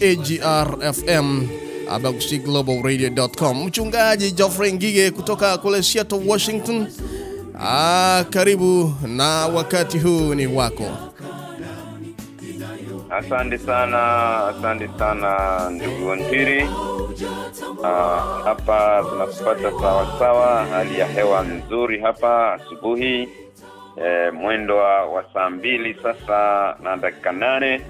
AGR FM abagushiglobalradio.com. Mchungaji Geoffrey Ngige kutoka kule Seattle, Washington. Ah, karibu na wakati huu ni wako. Asante sana, asante sana ndugu Ntiri. Ah, hapa tunakupata sawa sawa, hali ya hewa nzuri hapa asubuhi. E, mwendo wa saa mbili sasa na dakika nane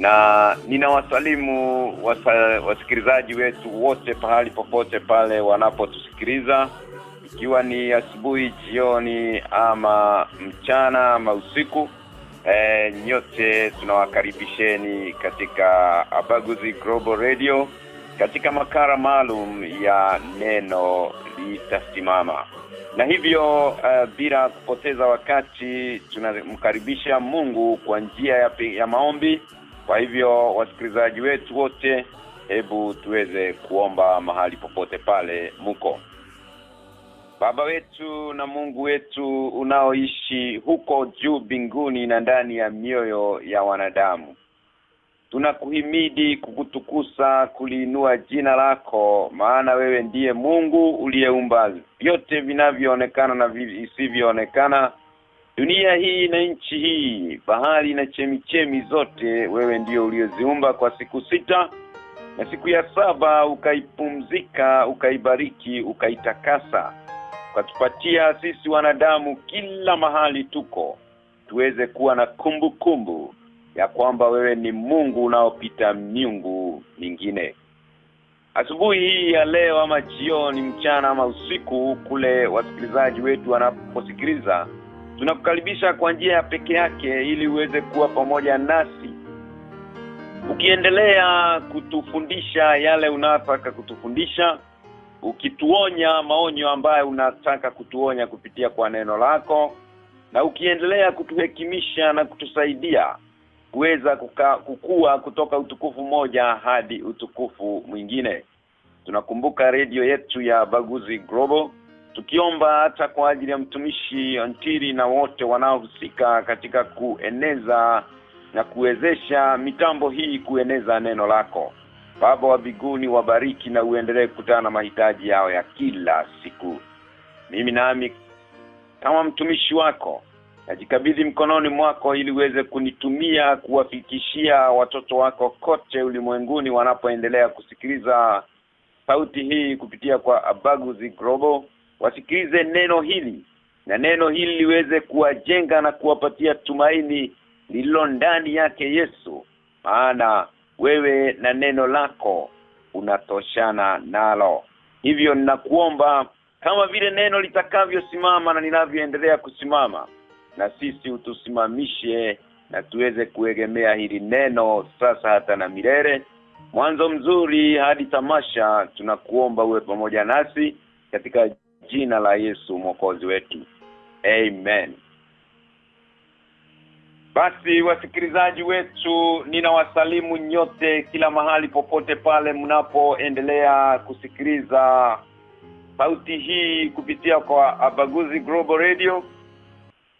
na ninawasalimu wasa, wasikilizaji wetu wote pahali popote pale wanapotusikiliza ikiwa ni asubuhi, jioni ama mchana ama usiku. E, nyote tunawakaribisheni katika Abaguzi Global Radio katika makara maalum ya neno litasimama. Na hivyo uh, bila kupoteza wakati tunamkaribisha Mungu kwa njia ya, ya maombi. Kwa hivyo wasikilizaji wetu wote, hebu tuweze kuomba mahali popote pale muko. Baba wetu na Mungu wetu unaoishi huko juu mbinguni na ndani ya mioyo ya wanadamu. Tunakuhimidi kukutukusa kuliinua jina lako maana wewe ndiye Mungu uliyeumba vyote vinavyoonekana na visivyoonekana dunia hii na nchi hii bahari na chemichemi zote wewe ndio ulioziumba kwa siku sita na siku ya saba ukaipumzika ukaibariki ukaitakasa ukatupatia sisi wanadamu kila mahali tuko tuweze kuwa na kumbukumbu kumbu, ya kwamba wewe ni Mungu unaopita miungu mingine. Asubuhi hii ya leo ama jioni mchana ama usiku kule wasikilizaji wetu wanaposikiliza tunakukaribisha kwa njia ya peke yake ili uweze kuwa pamoja nasi. Ukiendelea kutufundisha yale unataka kutufundisha ukituonya maonyo ambayo unataka kutuonya kupitia kwa neno lako na ukiendelea kutuhekimisha na kutusaidia kuweza kukua kutoka utukufu mmoja hadi utukufu mwingine. Tunakumbuka redio yetu ya Baguzi Global tukiomba hata kwa ajili ya mtumishi Antiri na wote wanaohusika katika kueneza na kuwezesha mitambo hii kueneza neno lako. Baba wa biguni wabariki na uendelee kukutana na mahitaji yao ya kila siku. Mimi nami kama mtumishi wako najikabidhi mkononi mwako ili uweze kunitumia kuwafikishia watoto wako kote ulimwenguni wanapoendelea kusikiliza sauti hii kupitia kwa Abaguzi Global wasikilize neno hili na neno hili liweze kuwajenga na kuwapatia tumaini lililo ndani yake Yesu. Maana wewe na neno lako unatoshana nalo. Hivyo ninakuomba kama vile neno litakavyosimama na ninavyoendelea kusimama na sisi utusimamishe na tuweze kuegemea hili neno sasa hata na milele. Mwanzo mzuri hadi tamasha tunakuomba uwe pamoja nasi katika jina la Yesu mwokozi wetu. Amen. Basi wasikilizaji wetu ninawasalimu nyote kila mahali popote pale mnapoendelea kusikiliza sauti hii kupitia kwa Abaguzi Global Radio.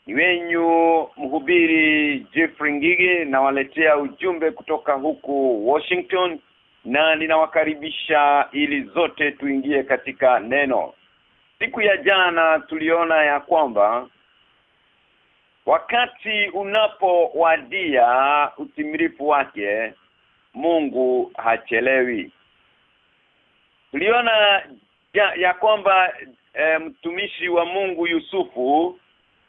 Ni wenyu mhubiri Jeffrey Ngige nawaletea ujumbe kutoka huku Washington na ninawakaribisha ili zote tuingie katika neno siku ya jana tuliona ya kwamba wakati unapowadia utimilifu wake Mungu hachelewi. Tuliona ya, ya kwamba e, mtumishi wa Mungu Yusufu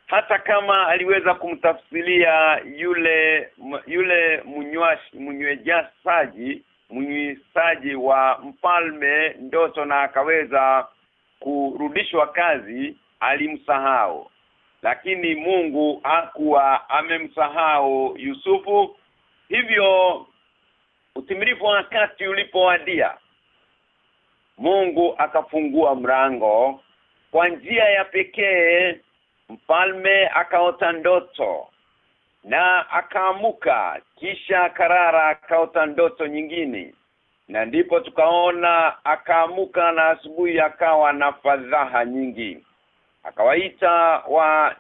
hata kama aliweza kumtafsilia yule yule munywashi munywejasaji munywisaji wa mfalme ndoto na akaweza kurudishwa kazi alimsahau. Lakini Mungu hakuwa amemsahau Yusufu. Hivyo utimilifu wa wakati ulipowadia Mungu akafungua mrango kwa njia ya pekee. Mfalme akaota ndoto na akaamuka kisha karara akaota ndoto nyingine na ndipo tukaona akaamuka na asubuhi akawa na fadhaha nyingi. Akawaita wa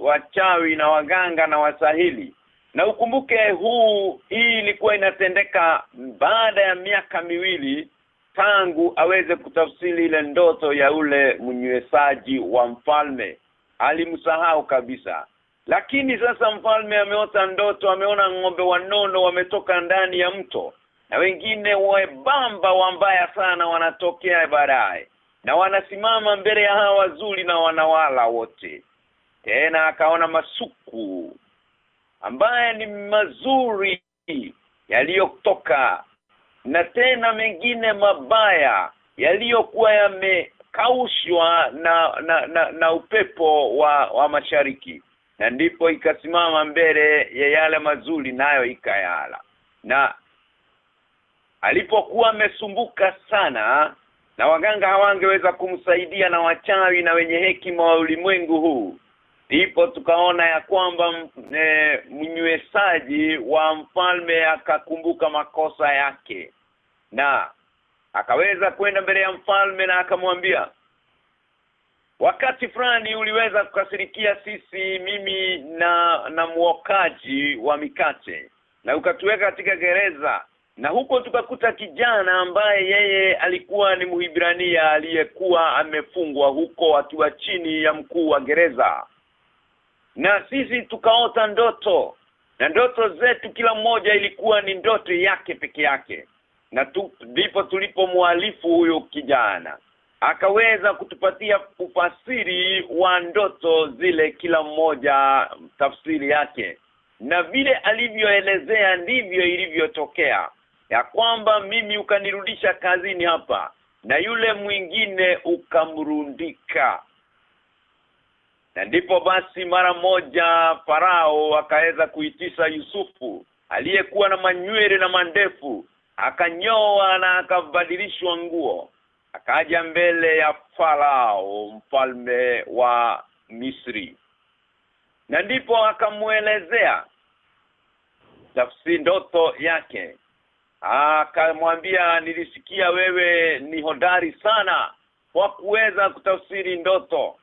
wachawi wa na waganga na wasahili. Na ukumbuke huu hii ilikuwa inatendeka baada ya miaka miwili tangu aweze kutafsiri ile ndoto ya ule mnywesaji wa mfalme. Alimsahau kabisa. Lakini sasa mfalme ameota ndoto ameona ng'ombe wanono wametoka ndani ya mto na wengine webamba wambaya sana wanatokea baadaye na wanasimama mbele ya hawa wazuri na wanawala wote. Tena akaona masuku ambaye ni mazuri yaliyotoka na tena mengine mabaya yaliyokuwa yamekaushwa na, na na na upepo wa wa mashariki. Na ndipo ikasimama mbele ya yale mazuri nayo ikayala. Na alipokuwa amesumbuka sana na waganga hawangeweza kumsaidia na wachawi na wenye hekima wa ulimwengu huu ndipo tukaona ya kwamba e, mnywesaji wa mfalme akakumbuka makosa yake na akaweza kwenda mbele ya mfalme na akamwambia wakati fulani uliweza kukasirikia sisi mimi na na mwokaji wa mikate na ukatuweka katika gereza na huko tukakuta kijana ambaye yeye alikuwa ni muhibrania aliyekuwa amefungwa huko akiwa chini ya mkuu wa gereza. Na sisi tukaota ndoto na ndoto zetu kila mmoja ilikuwa ni ndoto yake peke yake. Na ndipo tulipomwalifu huyo kijana. Akaweza kutupatia ufasiri wa ndoto zile kila mmoja tafsiri yake. Na vile alivyoelezea ndivyo ilivyotokea ya kwamba mimi ukanirudisha kazini hapa na yule mwingine ukamrundika. Na ndipo basi mara moja farao akaweza kuitisha Yusufu aliyekuwa na manywele na mandefu akanyoa na akabadilishwa nguo akaja mbele ya farao mfalme wa Misri. Na ndipo akamuelezea tafsiri ndoto yake akamwambia nilisikia wewe ni hodari sana kwa kuweza kutafsiri ndoto.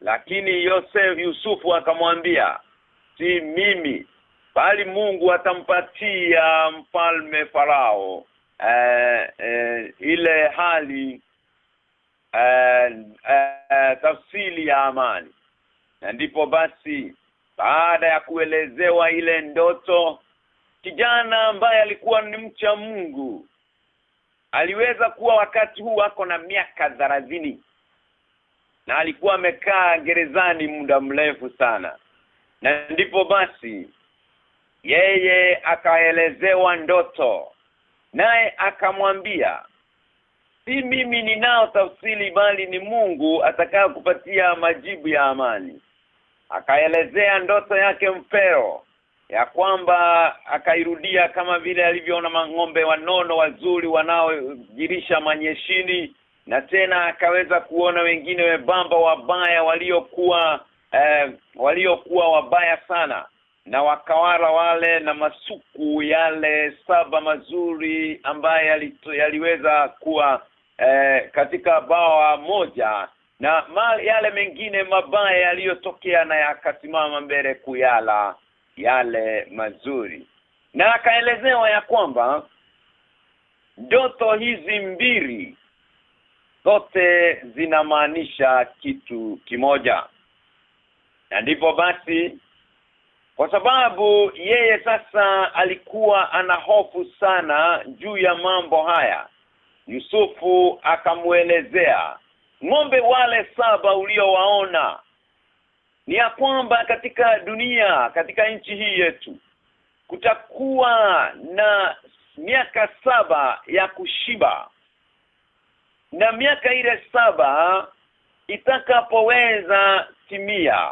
Lakini Yosef Yusufu akamwambia si mimi bali Mungu atampatia mfalme farao eh, eh, ile hali eh, eh, tafsiri ya amani. Na ndipo basi baada ya kuelezewa ile ndoto kijana ambaye alikuwa ni mcha Mungu. Aliweza kuwa wakati huu ako na miaka thelathini. Na alikuwa amekaa gerezani muda mrefu sana. Na ndipo basi yeye akaelezewa ndoto. Naye akamwambia si mimi ninao tafsiri bali ni Mungu atakaye kupatia majibu ya amani. Akaelezea ndoto yake mpero ya kwamba akairudia kama vile alivyoona mang'ombe wanono wazuri wanaojirisha manyeshini na tena akaweza kuona wengine webamba wabaya waliokuwa eh, waliokuwa wabaya sana na wakawala wale na masuku yale saba mazuri ambaye yaliweza kuwa eh, katika bawa moja na yale mengine mabaya yaliyotokea na yakasimama mbele kuyala yale mazuri. Na akaelezewa ya kwamba ndoto hizi mbili zote zinamaanisha kitu kimoja. Na ndipo basi kwa sababu yeye sasa alikuwa ana hofu sana juu ya mambo haya Yusufu akamuelezea ng'ombe wale saba uliowaona ni ya kwamba katika dunia katika nchi hii yetu kutakuwa na miaka saba ya kushiba. Na miaka ile saba itakapoweza timia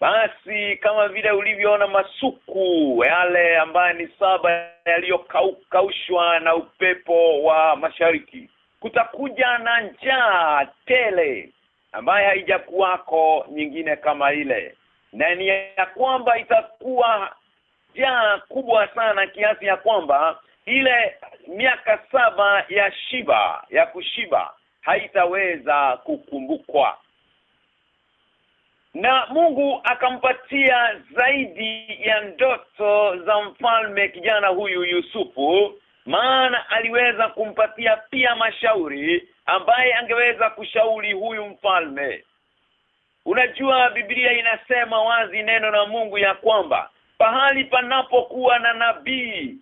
basi kama vile ulivyoona masuku yale ambaye ni saba yaliyokaushwa na upepo wa mashariki kutakuja na njaa tele ambaye haijakuwako nyingine kama ile. Na ni ya kwamba itakuwa jaa kubwa sana kiasi ya kwamba ile miaka saba ya shiba ya kushiba haitaweza kukumbukwa. Na Mungu akampatia zaidi ya ndoto za mfalme kijana huyu Yusufu maana aliweza kumpatia pia mashauri ambaye angeweza kushauri huyu mfalme Unajua Biblia inasema wazi neno la Mungu ya kwamba pahali panapokuwa na nabii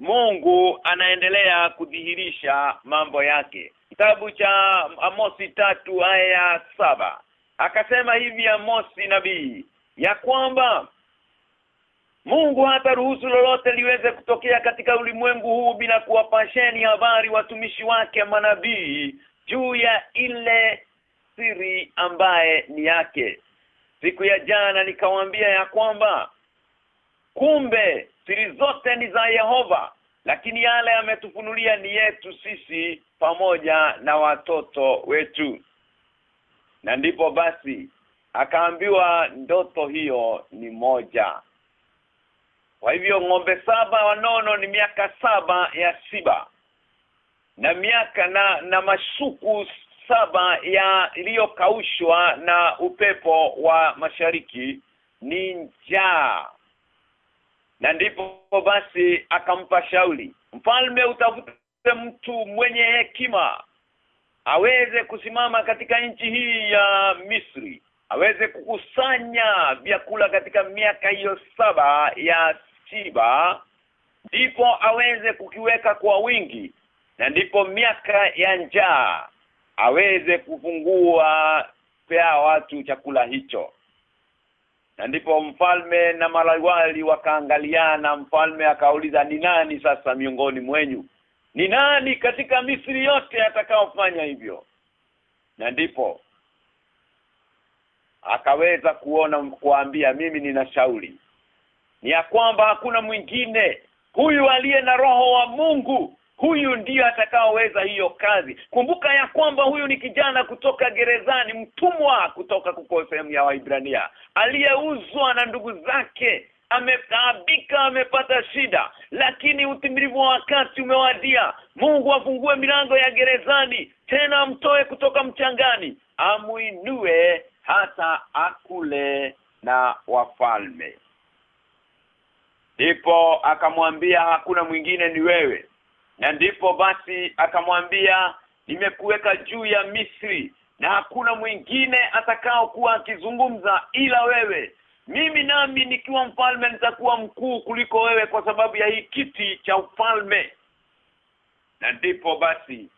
Mungu anaendelea kudhihirisha mambo yake. Kitabu cha Amosi tatu aya saba akasema hivi Amosi nabii ya kwamba Mungu hata ruhusu lolote liweze kutokea katika ulimwengu huu bila kuwapasheni habari watumishi wake manabii juu ya ile siri ambaye ni yake. Siku ya jana nikawaambia ya kwamba kumbe siri zote ni za Yehova lakini yale ametufunulia ni yetu sisi pamoja na watoto wetu. Na ndipo basi akaambiwa ndoto hiyo ni moja. Kwa hivyo ng'ombe saba wanono ni miaka saba ya siba. Na miaka na na mashuku saba ya iliyokaushwa na upepo wa mashariki ni njaa na ndipo basi akampa shauli. mfalme utafute mtu mwenye hekima aweze kusimama katika nchi hii ya Misri aweze kukusanya vyakula katika miaka hiyo saba ya siba ndipo aweze kukiweka kwa wingi na ndipo miaka ya njaa aweze kufungua pea watu chakula hicho. Na ndipo mfalme na malawali wakaangaliana mfalme akauliza ni nani sasa miongoni mwenyu? Ni nani katika Misri yote atakaofanya hivyo? Na ndipo akaweza kuona kuambia mimi nina shauri ni ya kwamba hakuna mwingine. Huyu aliye na roho wa Mungu huyu ndiyo atakaoweza hiyo kazi. Kumbuka ya kwamba huyu ni kijana kutoka gerezani mtumwa kutoka kuko sehemu ya Waibrania aliyeuzwa na ndugu zake ametaabika amepata shida lakini utimilivu wa wakati umewadia. Mungu afungue milango ya gerezani tena amtoe kutoka mchangani amuinue hata akule na wafalme ndipo akamwambia hakuna mwingine ni wewe. Na ndipo basi akamwambia nimekuweka juu ya Misri na hakuna mwingine atakao kuwa akizungumza ila wewe. Mimi nami nikiwa mfalme nitakuwa mkuu kuliko wewe kwa sababu ya hii kiti cha ufalme. Na ndipo basi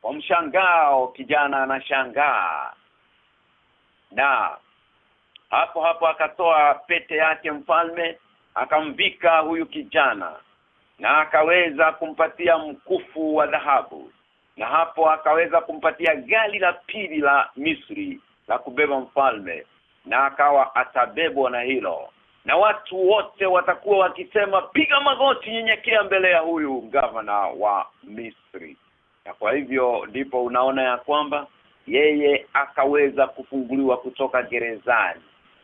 kwa mshangao kijana anashangaa. Na hapo hapo akatoa pete yake mfalme akamvika huyu kijana na akaweza kumpatia mkufu wa dhahabu. Na hapo akaweza kumpatia gari la pili la Misri la kubeba mfalme na akawa atabebwa na hilo. Na watu wote watakuwa wakisema piga magoti nyenyekea mbele ya huyu gavana wa Misri. Na kwa hivyo ndipo unaona ya kwamba yeye akaweza kufunguliwa kutoka gerezani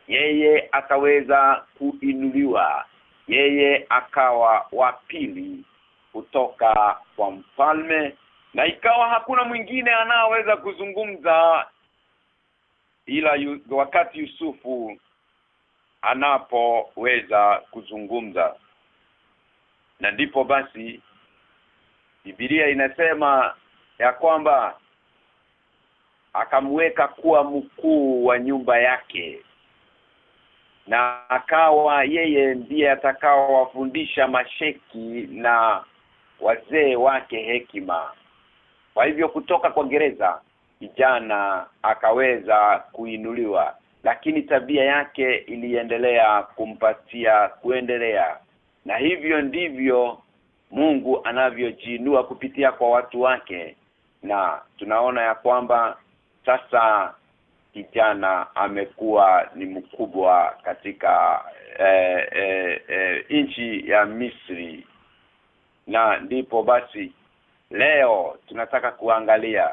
yeye akaweza kuinuliwa yeye akawa wa pili kutoka kwa mfalme na ikawa hakuna mwingine anaweza kuzungumza ila yu, wakati Yusufu anapoweza kuzungumza. Na ndipo basi Biblia inasema ya kwamba akamweka kuwa mkuu wa nyumba yake na akawa yeye ndiye atakaowafundisha masheki na wazee wake hekima. Kwa hivyo kutoka kwa gereza kijana akaweza kuinuliwa lakini tabia yake iliendelea kumpatia kuendelea. Na hivyo ndivyo Mungu anavyojiinua kupitia kwa watu wake. Na tunaona ya kwamba sasa kijana amekuwa ni mkubwa katika eh, eh, eh, nchi ya Misri. Na ndipo basi leo tunataka kuangalia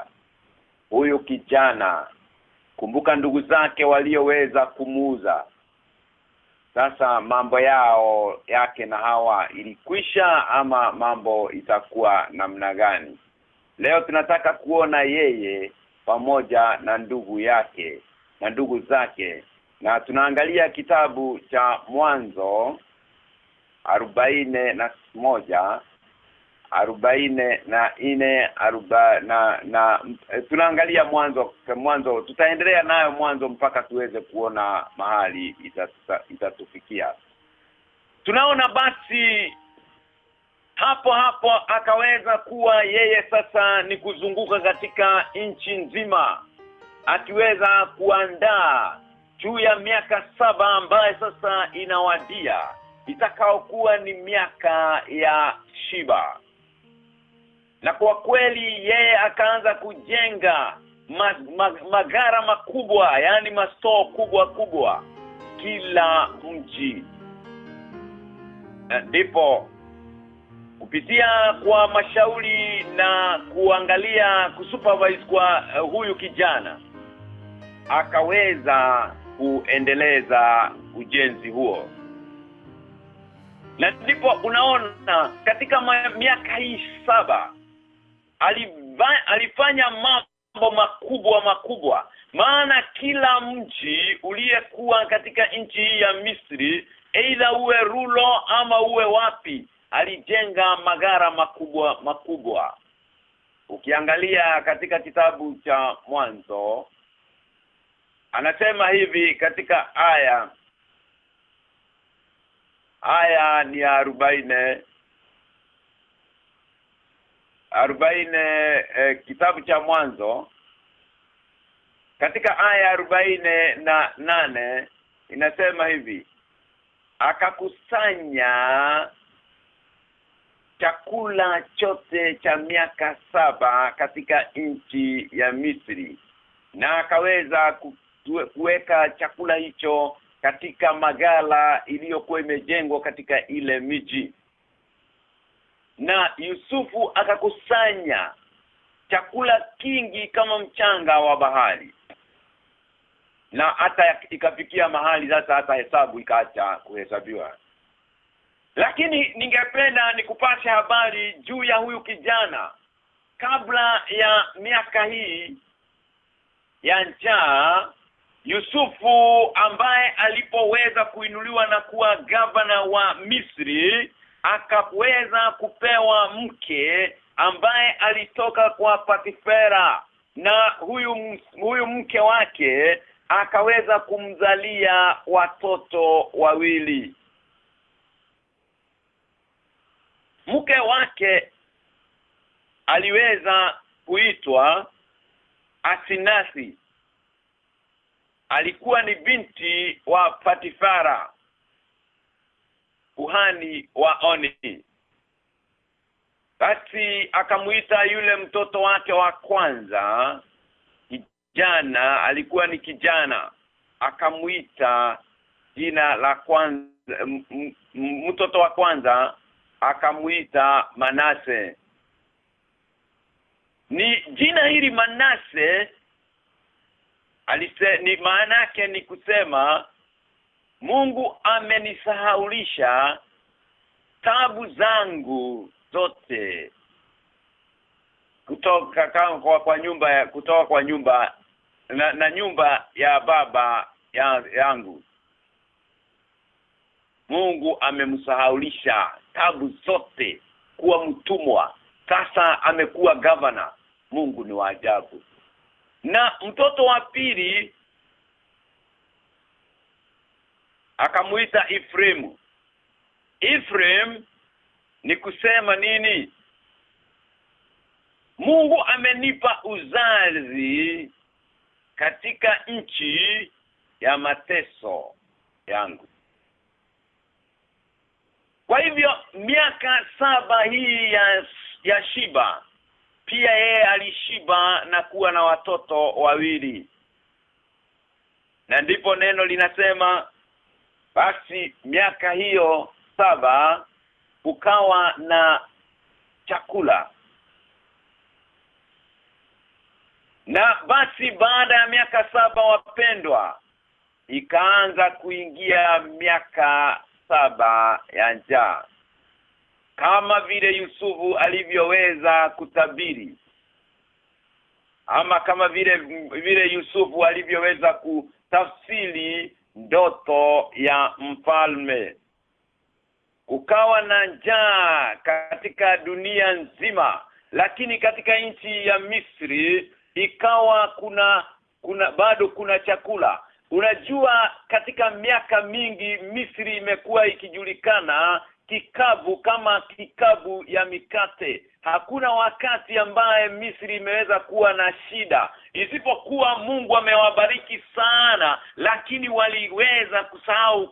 huyu kijana. Kumbuka ndugu zake walioweza kumuuza. Sasa mambo yao yake na hawa ilikwisha ama mambo itakuwa namna gani? Leo tunataka kuona yeye pamoja na ndugu yake na ndugu zake. Na tunaangalia kitabu cha mwanzo arobaine na moja arobaine na nne aroba na, na tunaangalia mwanzo mwanzo tutaendelea nayo mwanzo mpaka tuweze kuona mahali itatufikia. Ita tunaona basi hapo hapo akaweza kuwa yeye sasa ni kuzunguka katika nchi nzima akiweza kuandaa juu ya miaka saba ambaye sasa inawadia itakaokuwa ni miaka ya shiba na kwa kweli yeye akaanza kujenga ma, ma, magara makubwa yani mastoo kubwa kubwa kila mji. Ndipo kupitia kwa mashauri na kuangalia kusupervise kwa uh, huyu kijana akaweza kuendeleza ujenzi huo. Na ndipo unaona katika miaka hii saba aliva, alifanya mambo makubwa makubwa. Maana kila mji uliyekuwa katika nchi hii ya Misri aidha uwe rulo ama uwe wapi alijenga magara makubwa makubwa. Ukiangalia katika kitabu cha mwanzo anasema hivi katika aya aya ni arobaine arobaine eh, kitabu cha mwanzo katika aya arobaine na nane inasema hivi akakusanya chakula chote cha miaka saba katika nchi ya Misri. Na akaweza kuweka chakula hicho katika magala iliyokuwa imejengwa katika ile miji. Na Yusufu akakusanya chakula kingi kama mchanga wa bahari. Na hata ikafikia mahali sasa hata hesabu ikaacha kuhesabiwa lakini ningependa nikupashe habari juu ya huyu kijana. Kabla ya miaka hii ya njaa Yusufu ambaye alipoweza kuinuliwa na kuwa gavana wa Misri akaweza kupewa mke ambaye alitoka kwa Patifera. Na huyu huyu mke wake akaweza kumzalia watoto wawili mke wake aliweza kuitwa Asinasi. Alikuwa ni binti wa Patifara kuhani wa Oni. Basi akamuita yule mtoto wake wa kwanza kijana alikuwa ni kijana. Akamuita jina la kwanza mtoto wa kwanza akamuita Manase. Ni jina hili Manase alise ni maana yake ni kusema Mungu amenisahaulisha tabu zangu zote. Kutoka kwa, kwa nyumba ya kutoka kwa nyumba na, na nyumba ya baba ya, yangu. Mungu amemsahaulisha tabu zote kuwa mtumwa. Sasa amekuwa governor Mungu ni wa ajabu. Na mtoto wa pili akamuita Ephraim Ephraim ni kusema nini? Mungu amenipa uzazi katika nchi ya mateso yangu kwa hivyo miaka saba hii ya ya shiba pia yeye alishiba na kuwa na watoto wawili. Na ndipo neno linasema basi miaka hiyo saba ukawa na chakula. Na basi baada ya miaka saba wapendwa ikaanza kuingia miaka saba ya njaa. Kama vile Yusufu alivyoweza kutabiri ama kama vile vile Yusufu alivyoweza kutafsiri ndoto ya mfalme. Kukawa na njaa katika dunia nzima lakini katika nchi ya Misri ikawa kuna kuna bado kuna chakula unajua katika miaka mingi Misri imekuwa ikijulikana kikavu kama kikavu ya mikate. Hakuna wakati ambaye Misri imeweza kuwa na shida. Isipokuwa Mungu amewabariki sana lakini waliweza kusahau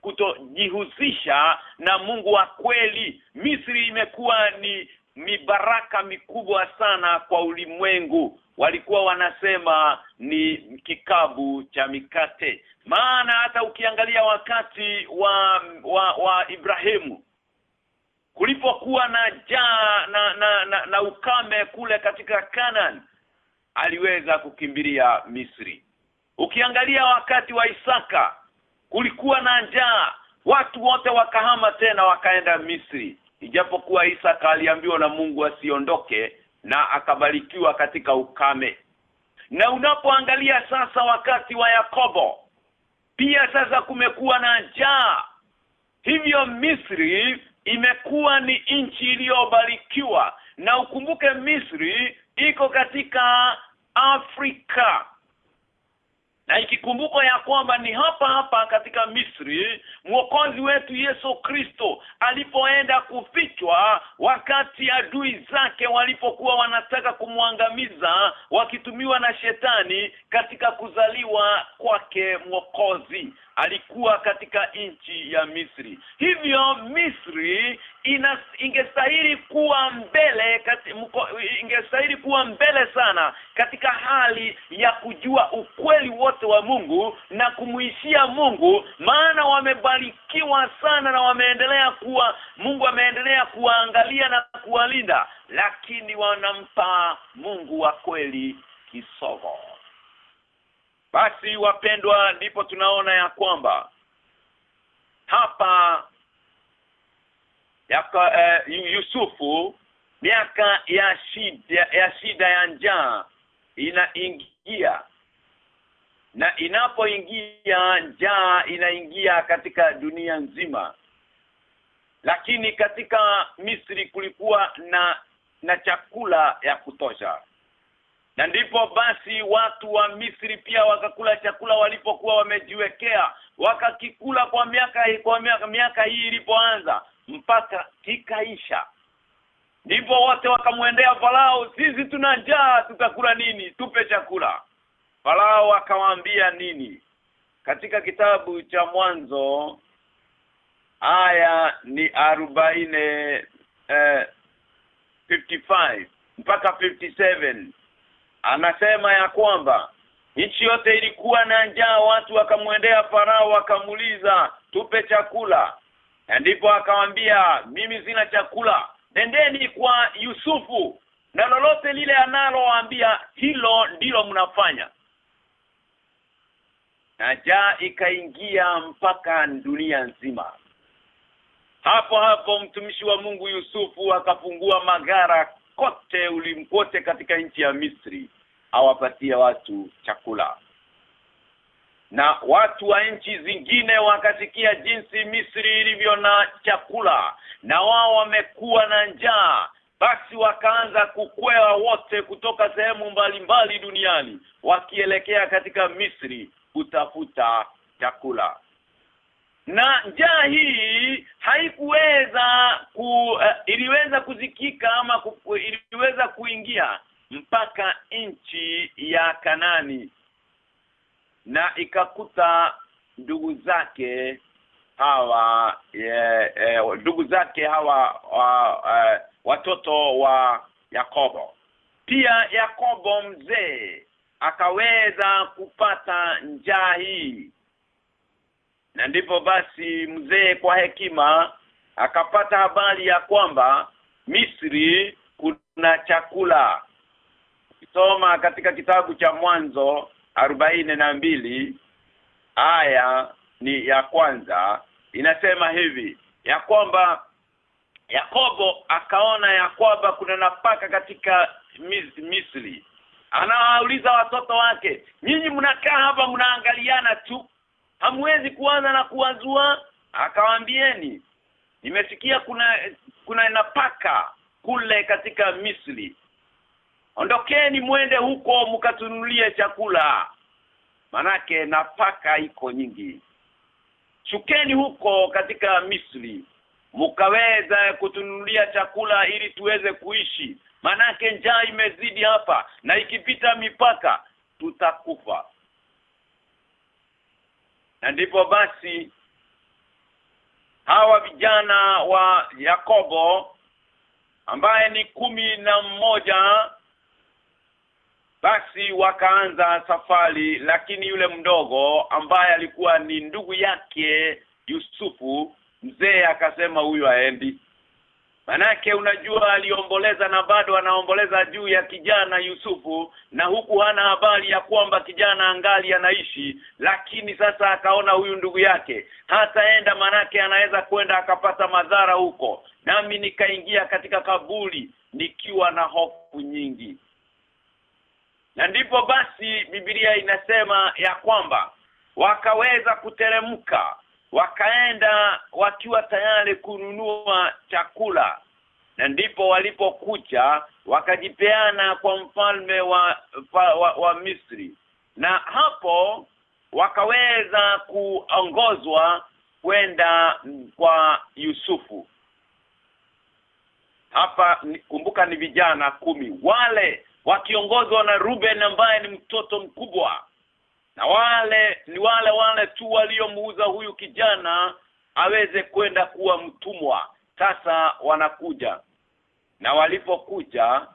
kutojihusisha kuto na Mungu wa kweli. Misri imekuwa ni mibaraka mikubwa sana kwa ulimwengu. Walikuwa wanasema ni kikabu cha mikate. Maana hata ukiangalia wakati wa wa, wa Ibrahimu kulipokuwa na jaa na, na, na, na ukame kule katika Canaan aliweza kukimbilia Misri. Ukiangalia wakati wa Isaka kulikuwa na njaa. Watu wote wakahama tena wakaenda Misri ijapokuwa Isaka aliambiwa na Mungu asiondoke na akabarikiwa katika ukame. Na unapoangalia sasa wakati wa Yakobo pia sasa kumekuwa na njaa. Hivyo Misri imekuwa ni nchi iliyobarikiwa. Na ukumbuke Misri iko katika Afrika na ikikumbuka ya kwamba ni hapa hapa katika Misri mwokozi wetu Yesu Kristo alipoenda kufichwa wakati adui zake walipokuwa wanataka kumwangamiza wakitumiwa na shetani katika kuzaliwa kwake mwokozi. Alikuwa katika nchi ya Misri. Hivyo Misri ina ingestahili kuwa mbele ingestahili kuwa mbele sana katika hali ya kujua ukweli wote wa Mungu na kumuishia Mungu maana wamebarikiwa sana na wameendelea kuwa Mungu ameendelea kuwaangalia na kuwalinda lakini wanampa Mungu wa kweli kisogo. Basi wapendwa ndipo tunaona ya kwamba hapa yaka, uh, Yusufu miaka ya shida ya shida ya njaa inaingia. Na inapoingia njaa inaingia katika dunia nzima. Lakini katika Misri kulikuwa na na chakula ya kutosha. Na ndipo basi watu wa Misri pia wakakula chakula walipokuwa wamejiwekea. Wakakikula kwa miaka kwa miaka, miaka hii ilipoanza mpaka kikaisha. Ndipo wote wakamwendea Farao sisi tuna njaa tutakula nini? Tupe chakula. Farao akawaambia nini? Katika kitabu cha mwanzo aya ni arobaine eh, 55 mpaka 57 anasema ya kwamba nchi yote ilikuwa na njaa watu wakamwendea farao wakamuliza tupe chakula ndipo akamwambia mimi sina chakula. Nendeni kwa Yusufu na lolote lile analoambia hilo ndilo mnafanya. Na njaa ikaingia mpaka dunia nzima. Hapo hapo mtumishi wa Mungu Yusufu akafungua magara kote ulimkote katika nchi ya Misri awapatia watu chakula na watu wa nchi zingine wakasikia jinsi Misri ilivyo na chakula na wao wamekuwa na njaa. Basi wakaanza kukwea wote kutoka sehemu mbalimbali duniani wakielekea katika Misri kutafuta chakula. Na njaa hii haikuweza ku uh, iliweza kuzikika ama ku, iliweza kuingia mpaka nchi ya Kanani na ikakuta ndugu zake hawa ndugu zake hawa wa, uh, watoto wa Yakobo. Pia Yakobo mzee akaweza kupata njaa hii. Na ndipo basi mzee kwa hekima akapata habari ya kwamba Misri kuna chakula. Kisoma katika kitabu cha mwanzo arobaini na mbili aya ni ya kwanza. Inasema hivi ya kwamba Yakobo akaona ya kwamba kuna nafaka katika Misri. Anawauliza watoto wake nyinyi mnakaa hapa mnaangaliana tu hamwezi kuanza na kuwazua? Akawaambieni nimesikia kuna kuna napaka kule katika Misri ondokeni mwende huko mkatunulie chakula. Manake nafaka iko nyingi. Chukeni huko katika Misri. Mkaweza kutunulia chakula ili tuweze kuishi. Manake njaa imezidi hapa na ikipita mipaka tutakufa. Na ndipo basi hawa vijana wa Yakobo ambaye ni kumi na mmoja basi wakaanza safari lakini yule mdogo ambaye alikuwa ni ndugu yake Yusufu mzee akasema huyu aendi Manake unajua aliomboleza na bado anaomboleza juu ya kijana Yusufu na huku hana habari ya kwamba kijana angali anaishi lakini sasa akaona huyu ndugu yake. Hataenda manake anaweza kwenda akapata madhara huko. Nami nikaingia katika kaburi nikiwa na hofu nyingi na ndipo basi Biblia inasema ya kwamba wakaweza kuteremka wakaenda wakiwa tayari kununua chakula. Na ndipo walipokuja wakajipeana kwa mfalme wa, wa, wa, wa Misri. Na hapo wakaweza kuongozwa kwenda kwa Yusufu. Hapa kumbuka ni vijana kumi. Wale wakiongozwa na Ruben ambaye ni mtoto mkubwa. Na wale ni wale wale tu waliomuuza huyu kijana aweze kwenda kuwa mtumwa. Sasa wanakuja. Na walipokuja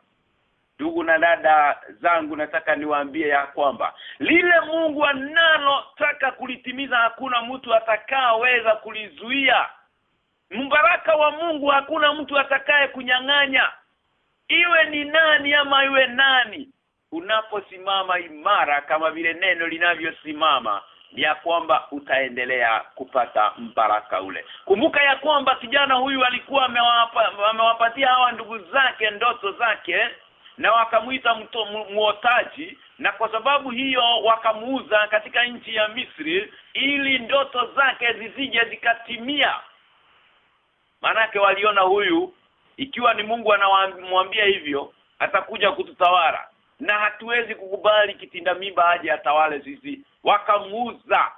ndugu na dada zangu nataka niwaambie ya kwamba lile Mungu analotaka kulitimiza hakuna mtu atakayeweza kulizuia. Mbaraka wa Mungu hakuna mtu atakaye kunyang'anya iwe ni nani ama iwe nani unaposimama imara kama vile neno linavyosimama ya kwamba utaendelea kupata mbaraka ule. Kumbuka ya kwamba kijana huyu alikuwa amewapa, amewapatia hawa ndugu zake ndoto zake na wakamuita muotaji na kwa sababu hiyo wakamuuza katika nchi ya Misri ili ndoto zake zisije zikatimia. Manake waliona huyu ikiwa ni Mungu anamwambia hivyo atakuja kututawala. Na hatuwezi kukubali kitinda mimba aje atawale sisi. Wakamuuza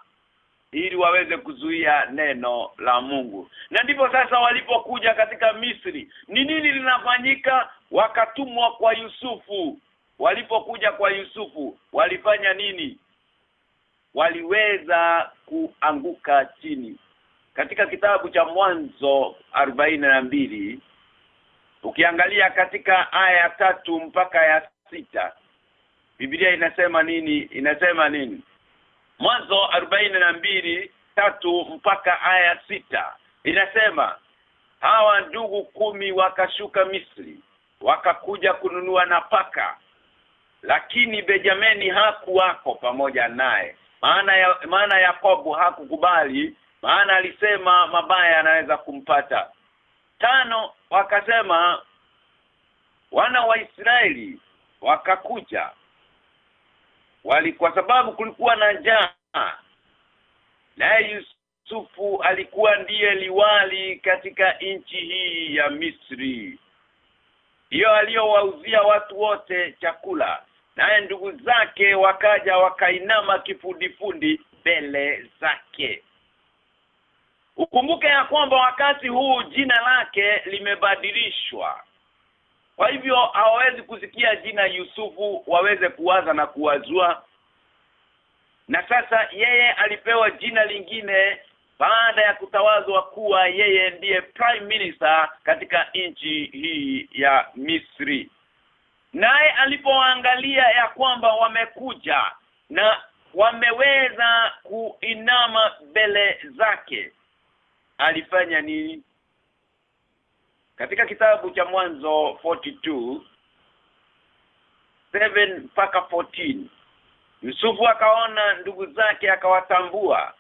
ili waweze kuzuia neno la Mungu. Na ndipo sasa walipokuja katika Misri. Ni nini linafanyika? Wakatumwa kwa Yusufu. Walipokuja kwa Yusufu walifanya nini? Waliweza kuanguka chini. Katika kitabu cha mwanzo mbili ukiangalia katika aya ya tatu mpaka ya sita Biblia inasema nini? Inasema nini? Mwanzo na mbili tatu mpaka aya sita inasema hawa ndugu kumi wakashuka Misri wakakuja kununua nafaka. Lakini Benjamini hakuwako pamoja naye. Maana ya, maana Yakobo hakukubali maana alisema mabaya yanaweza kumpata tano wakasema wana wa Israeli wakakuja. Wali kwa sababu kulikuwa na njaa. Naye Yusufu alikuwa ndiye liwali katika nchi hii ya Misri. Hiyo aliyowauzia watu wote chakula. Naye ndugu zake wakaja wakainama kifundifundi mbele zake Ukumbuke ya kwamba wakati huu jina lake limebadilishwa. Kwa hivyo hawawezi kusikia jina Yusufu waweze kuwaza na kuwazua. Na sasa yeye alipewa jina lingine baada ya kutawazwa kuwa yeye ndiye prime minister katika nchi hii ya Misri. Naye alipoangalia ya kwamba wamekuja na wameweza kuinama mbele zake alifanya nini? Katika kitabu cha mwanzo 42 7 mpaka 14 Yusufu akaona ndugu zake akawatambua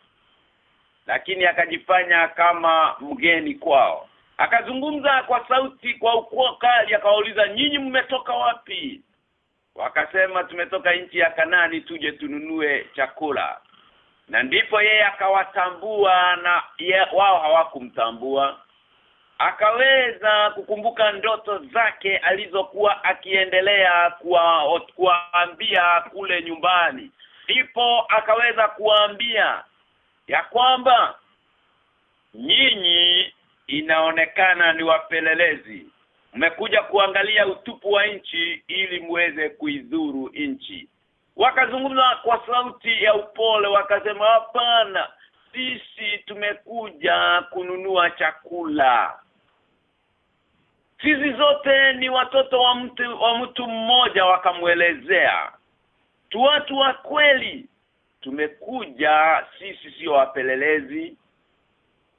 lakini akajifanya kama mgeni kwao. Akazungumza kwa sauti kwa ukali akawauliza nyinyi mmetoka wapi? Wakasema tumetoka nchi ya Kanani tuje tununue chakula na ndipo yeye akawatambua na ye, wao hawakumtambua. Akaweza kukumbuka ndoto zake alizokuwa akiendelea kuwa, kuwaambia kule nyumbani. Ndipo akaweza kuambia ya kwamba nyinyi inaonekana ni wapelelezi. Mmekuja kuangalia utupu wa nchi ili muweze kuidhuru nchi wakazungumza kwa sauti ya upole wakasema hapana sisi tumekuja kununua chakula. Sisi zote ni watoto wa mtu wa mtu mmoja wakamwelezea. Tu watu wa kweli tumekuja sisi sio wapelelezi.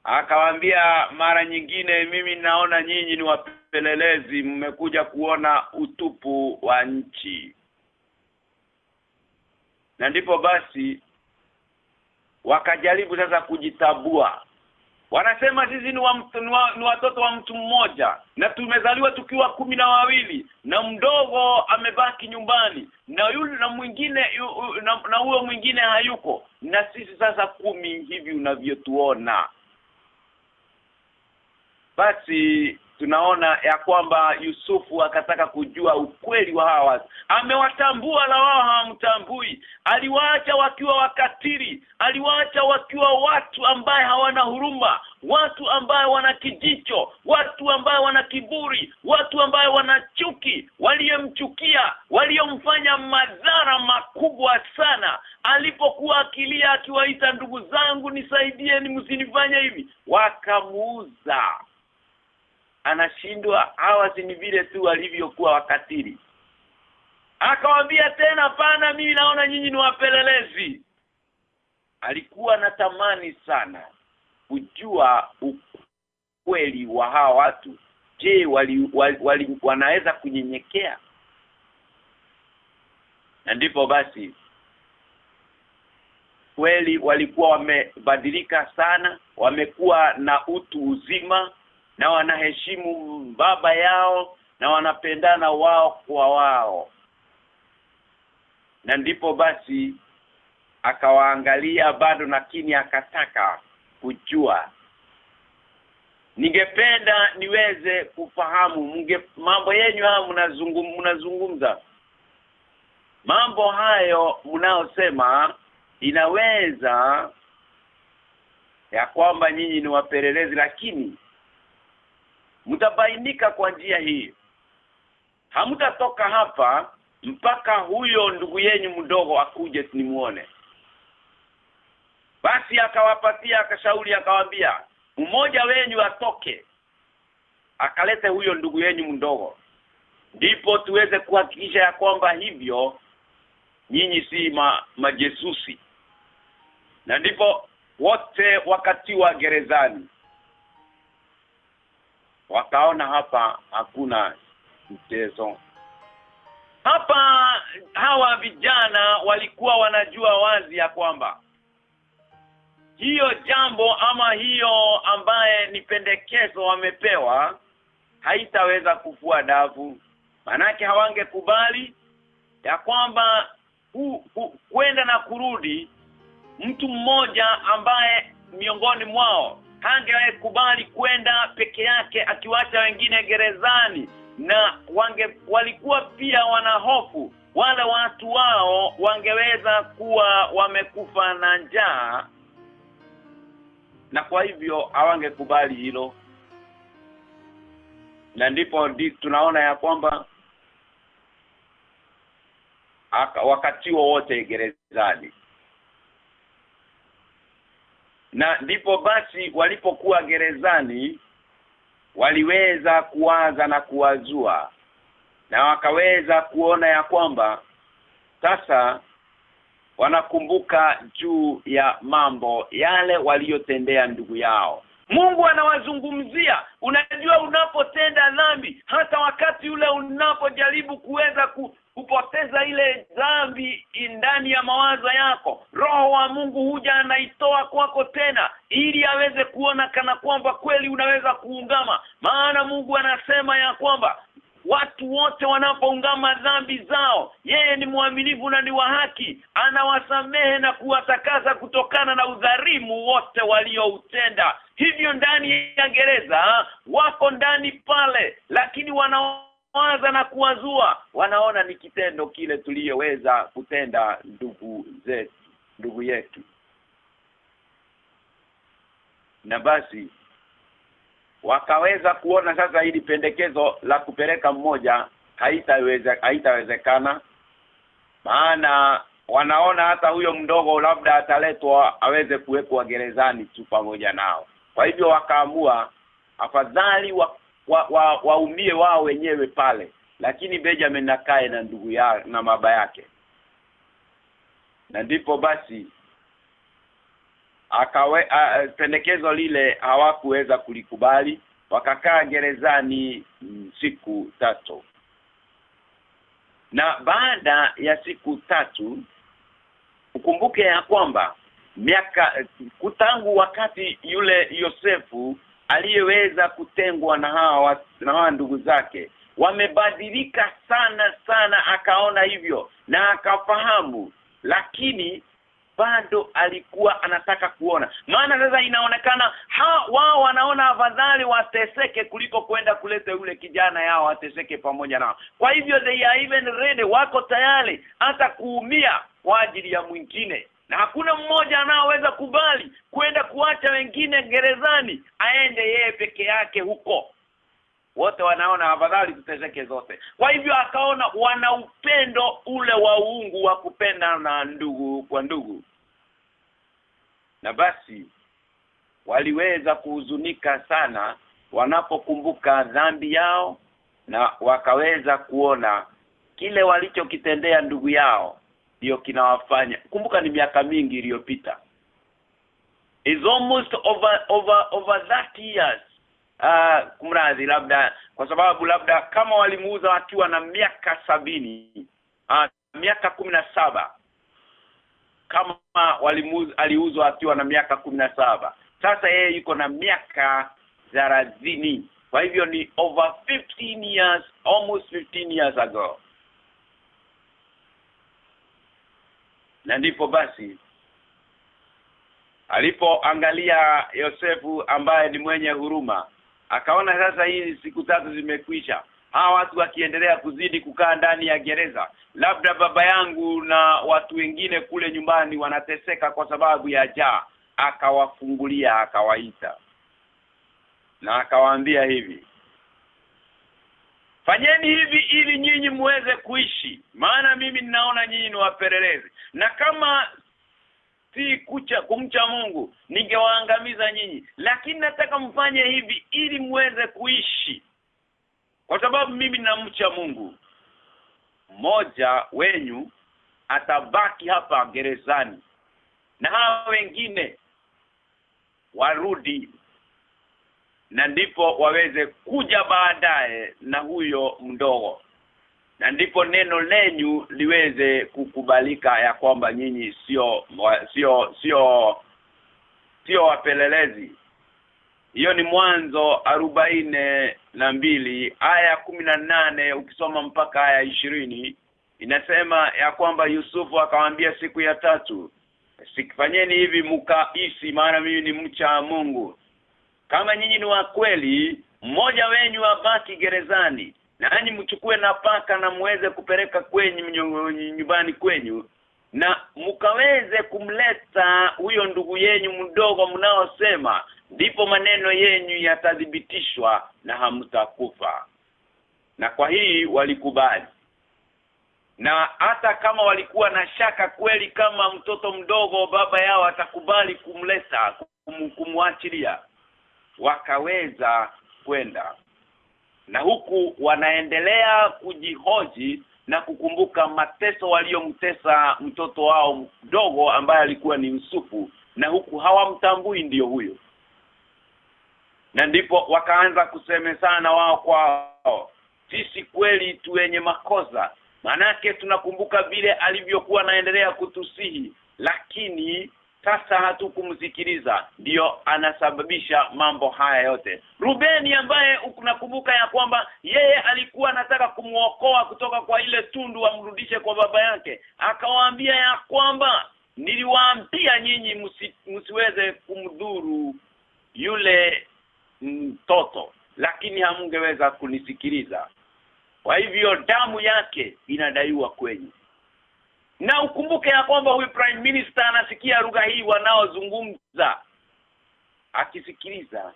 Akawaambia mara nyingine mimi naona nyinyi ni wapelelezi mmekuja kuona utupu wa nchi na ndipo basi wakajaribu sasa kujitabua. Wanasema sisi ni, wa ni, wa, ni watoto wa mtu mmoja na tumezaliwa tukiwa kumi na wawili na mdogo amebaki nyumbani na yule na mwingine yu, na huyo mwingine hayuko. Na sisi sasa kumi hivi unavyotuona. Basi tunaona ya kwamba Yusufu akataka kujua ukweli wa hawa watu. Amewatambua na wao hawamtambui. Aliwaacha wakiwa wakatiri aliwaacha wakiwa watu ambaye hawana huruma. Watu ambaye wana kijicho. Watu ambaye wana kiburi. Watu ambaye wana chuki. Waliyemchukia. Waliomfanya madhara makubwa sana. Alipokuwa akilia akiwaita ndugu zangu nisaidieni msinifanye hivi. Wakamuuza anashindwa hawa ni vile tu walivyokuwa wakatili. Akawambia tena pana mimi naona nyinyi ni wapelelezi. Alikuwa na tamani sana kujua ukweli wa hawa watu. Je wali, wali, wali wanaweza kunyenyekea? Na ndipo basi kweli walikuwa wamebadilika sana wamekuwa na utu uzima na wanaheshimu baba yao na wanapendana wao kwa wao. Na ndipo basi akawaangalia bado lakini akataka kujua ningependa niweze kufahamu mge, mambo yenu haya mnazungum, mambo hayo mnaosema inaweza ya kwamba nyinyi ni wapelelezi lakini mtabainika kwa njia hii. Hamtatoka hapa mpaka huyo ndugu yenyu mdogo akuje nimuone basi akawapatia akashauri akawaambia mmoja wenyu atoke akalete huyo ndugu yenyu mdogo. Ndipo tuweze kuhakikisha ya kwamba hivyo nyinyi si ma, majesusi. Na ndipo wote wakatiwa gerezani wakaona hapa hakuna mchezo. Hapa hawa vijana walikuwa wanajua wazi ya kwamba hiyo jambo ama hiyo ambaye ni pendekezo wamepewa haitaweza kufua davu manake hawangekubali ya kwamba kwenda na kurudi mtu mmoja ambaye miongoni mwao hangekubali kwenda peke yake akiwacha wengine gerezani na wange walikuwa pia wana hofu. Wale watu wao wangeweza kuwa wamekufa na njaa na kwa hivyo hawangekubali hilo. Na ndipo di, tunaona ya kwamba aka, wakati wote gerezani na ndipo basi walipokuwa gerezani waliweza kuwaza na kuwazua. Na wakaweza kuona ya kwamba sasa wanakumbuka juu ya mambo yale waliyotendea ndugu yao. Mungu anawazungumzia. Unajua unapotenda dhambi hata wakati ule unapojaribu kuweza ku, kupoteza ile dhambi ndani ya mawazo yako. Roho wa Mungu huja anaitoa kwako tena ili aweze kuona kana kwamba kweli unaweza kuungama. Maana Mungu anasema ya kwamba watu wote wanapoungama dhambi zao yeye ni mwaminifu na ni wa haki. Anawasamehe na kuwatakasa kutokana na udhalimu wote walioutenda. Hivyo ndani ya gereza wako ndani pale lakini wanawaza na kuwazua. Wanaona ni kitendo kile tuliyoweza kutenda ndugu zetu ndugu yetu. Na basi wakaweza kuona sasa hili pendekezo la kupeleka mmoja haitaweza haitawezekana. Maana wanaona hata huyo mdogo labda ataletwa aweze kuwekwa gerezani tu pamoja nao. Kwa hivyo wakaamua afadhali wa waumie wa, wa wao wenyewe pale lakini Benjamin akae na ndugu ya na baba yake. Na ndipo basi akawe a, pendekezo lile hawakuweza kulikubali wakakaa gerezani m, siku tatu. Na baada ya siku tatu ukumbuke ya kwamba miaka kutangu wakati yule Yosefu aliyeweza kutengwa na hawa na hawa ndugu zake. Wamebadilika sana sana akaona hivyo na akafahamu lakini bado alikuwa anataka kuona. Maana sasa inaonekana wao wanaona afadhali wateseke kuliko kwenda kuleta yule kijana yao wateseke pamoja nao. Kwa hivyo they are even ready wako tayari hata kuumia kwa ajili ya mwingine na hakuna mmoja anaoweza kubali kwenda kuacha wengine gerezani aende yeye peke yake huko. Wote wanaona afadhali tuteseke zote. Kwa hivyo akaona wana upendo ule wa uungu wa kupenda na ndugu kwa ndugu. Na basi waliweza kuhuzunika sana wanapokumbuka dhambi yao na wakaweza kuona kile walichokitendea ndugu yao ndio kinawafanya. Kumbuka ni miaka mingi iliyopita. Is almost over over over 30 years. Uh, kumradhi labda kwa sababu labda kama walimuuza wakiwa na miaka sabini uh, miaka kumi na saba kama walimuuza aliuzwa akiwa na miaka kumi na saba. Sasa yeye yuko na miaka thelathini. Kwa hivyo ni over 15 years almost 15 years ago na ndipo basi alipoangalia Yosefu ambaye ni mwenye huruma akaona sasa hii siku tatu zimekwisha. Hawa watu wakiendelea kuzidi kukaa ndani ya gereza labda baba yangu na watu wengine kule nyumbani wanateseka kwa sababu ya jaa akawafungulia akawaita. Na akawaambia hivi Fanyeni hivi ili nyinyi muweze kuishi. Maana mimi ninaona nyinyi ni wapelelezi. Na kama si kucha kumcha Mungu ningewaangamiza nyinyi. Lakini nataka mfanye hivi ili muweze kuishi. Kwa sababu mimi namcha Mungu. Mmoja wenyu atabaki hapa gerezani. Na hawa wengine warudi na ndipo waweze kuja baadaye na huyo mdogo. Na ndipo neno lenyu liweze kukubalika ya kwamba nyinyi sio sio sio sio wapelelezi. Hiyo ni mwanzo arobaine na mbili aya na nane ukisoma mpaka aya ishirini. Inasema ya kwamba Yusufu akawaambia siku ya tatu sikifanyeni hivi mkaisi maana mimi ni mcha Mungu kama nyinyi ni wa kweli mmoja wenyu abaki gerezani nanyi mchukue nafaka na muweze kupeleka kwenyu nyumbani kwenyu na mkaweze kumleta huyo ndugu yenyu mdogo mnaosema ndipo maneno yenyu yatathibitishwa na hamtakufa. Na kwa hii walikubali. Na hata kama walikuwa na shaka kweli kama mtoto mdogo baba yao atakubali kumleta kum, kumwachilia wakaweza kwenda. Na huku wanaendelea kujihoji na kukumbuka mateso waliomtesa mtoto wao mdogo ambaye alikuwa ni Yusufu na huku hawamtambui ndiyo huyo. Na ndipo wakaanza kusemezana wao kwao sisi kweli tu wenye makosa. Manake tunakumbuka vile alivyokuwa naendelea kutusihi lakini sasa hatukumsikiliza ndiyo anasababisha mambo haya yote. Rubeni ambaye unakumbuka ya kwamba yeye alikuwa anataka kumuokoa kutoka kwa ile tundu amrudishe kwa baba yake. Akawaambia ya kwamba niliwaambia nyinyi musi, msiweze kumdhuru yule mtoto lakini hamngeweza kunisikiliza. Kwa hivyo damu yake inadaiwa kwenyu na ukumbuke ya kwamba huyu prime minister anasikia lugha hii wanaozungumza. Akisikiliza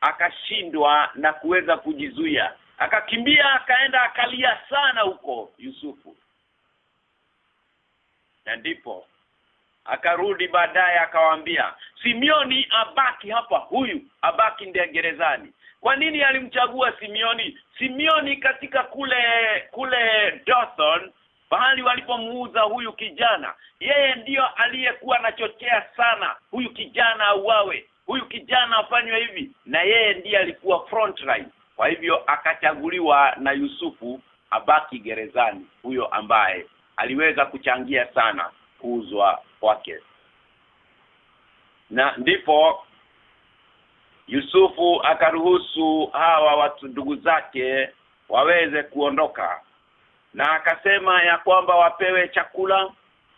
akashindwa na kuweza kujizuia. Akakimbia akaenda akalia sana huko Yusufu. Na ndipo akarudi baadaye akawaambia Simioni abaki hapa huyu abaki ndiye gerezani. Kwa nini alimchagua Simioni Simioni katika kule kule Dothan pahali walipomuuza huyu kijana yeye ndiyo aliyekuwa anachochea sana huyu kijana auawe huyu kijana afanywe hivi na yeye ndiye alikuwa front line. Kwa hivyo akachaguliwa na Yusufu abaki gerezani huyo ambaye aliweza kuchangia sana kuuzwa kwake. Na ndipo Yusufu akaruhusu hawa watu ndugu zake waweze kuondoka na akasema ya kwamba wapewe chakula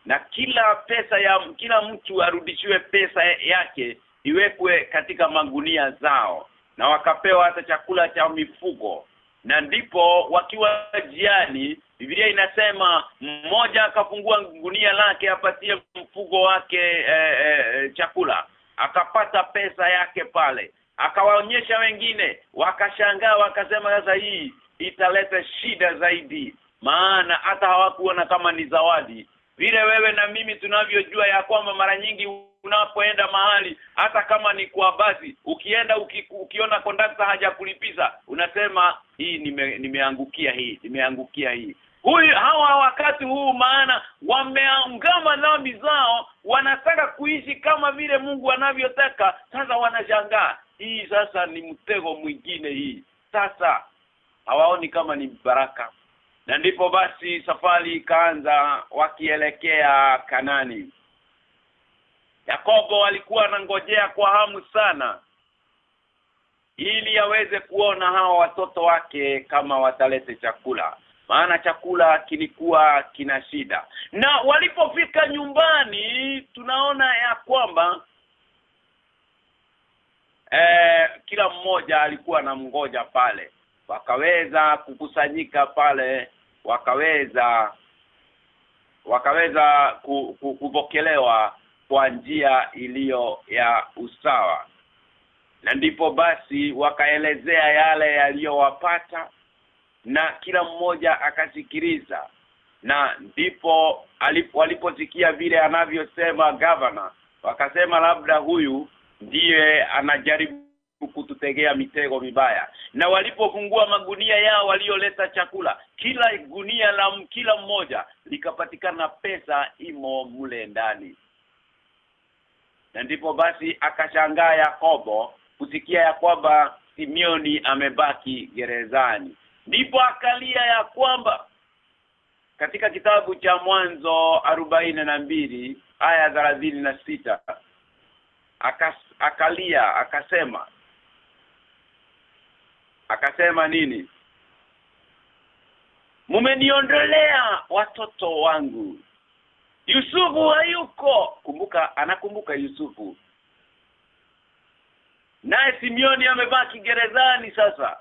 na kila pesa ya kila mtu arudishiwe pesa yake iwekwe katika magunia zao. Na wakapewa hata chakula cha mifugo. Na ndipo wakiwa jiani Biblia inasema mmoja akafungua gunia lake apatie mfugo wake e, e, chakula. Akapata pesa yake pale. Akawaonyesha wengine. Wakashangaa wakasema sasa hii italeta shida zaidi maana hata hawakuona kama ni zawadi. Vile wewe na mimi tunavyojua ya kwamba mara nyingi unapoenda mahali hata kama ni kwa basi ukienda uki, ukiona kondakta hajakulipiza unasema hii nime, nimeangukia hii nimeangukia hii. Huyu hawa wakati huu maana wameangama dhambi zao wanataka kuishi kama vile Mungu anavyotaka. Sasa wanashangaa hii sasa ni mtego mwingine hii. Sasa hawaoni kama ni baraka na ndipo basi safari ikaanza wakielekea Kanani. Yakobo alikuwa anangojea kwa hamu sana ili aweze kuona hawa watoto wake kama watalete chakula. Maana chakula kilikuwa kina shida. Na walipofika nyumbani tunaona ya kwamba eh, kila mmoja alikuwa anamngoja pale. Wakaweza kukusanyika pale wakaweza wakaweza ku, ku, kupokelewa kwa njia iliyo ya usawa. Na ndipo basi wakaelezea yale yaliyowapata na kila mmoja akasikiliza. Na ndipo waliposikia vile anavyosema governor wakasema labda huyu ndiye anajaribu kututegea mitego mibaya na walipofungua magunia yao walioleta chakula kila gunia la kila mmoja likapatikana pesa imo mule ndani. Na ndipo basi akashangaa Yakobo kusikia ya kwamba Simioni amebaki gerezani. Ndipo akalia ya kwamba katika kitabu cha mwanzo arobaini na mbili aya thelathini na sita Akas, akalia akasema akasema nini? Mumeniondolea watoto wangu. Yusufu hayuko. Kumbuka anakumbuka Yusufu. Naye Simioni amebaki gerezani sasa.